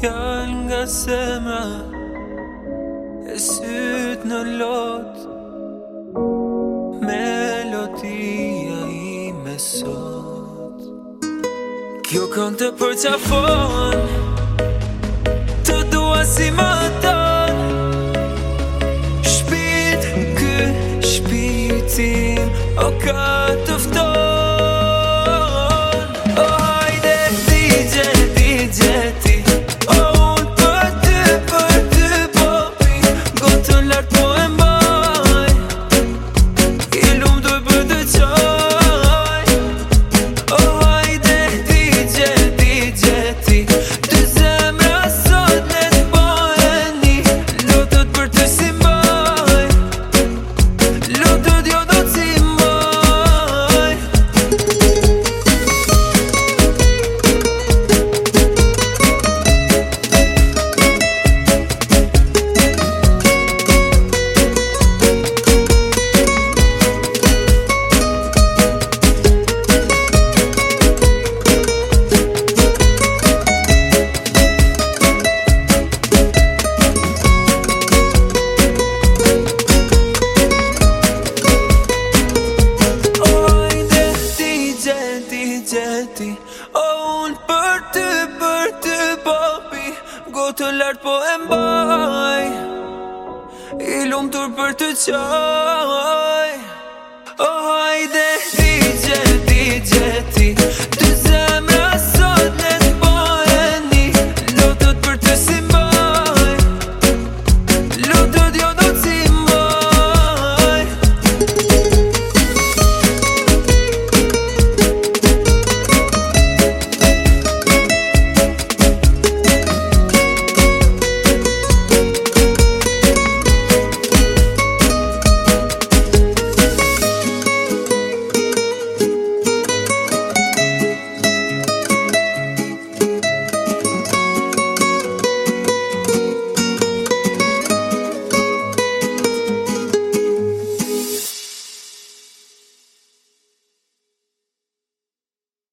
fjal nga sema E syt në lot Melodia i me sot Kjo kënë të përqafon, Të dua si më ton Shpit kë shpitim O ka të O unë për të, për të papi Go të lartë po e mbaj I lumtur për të qaj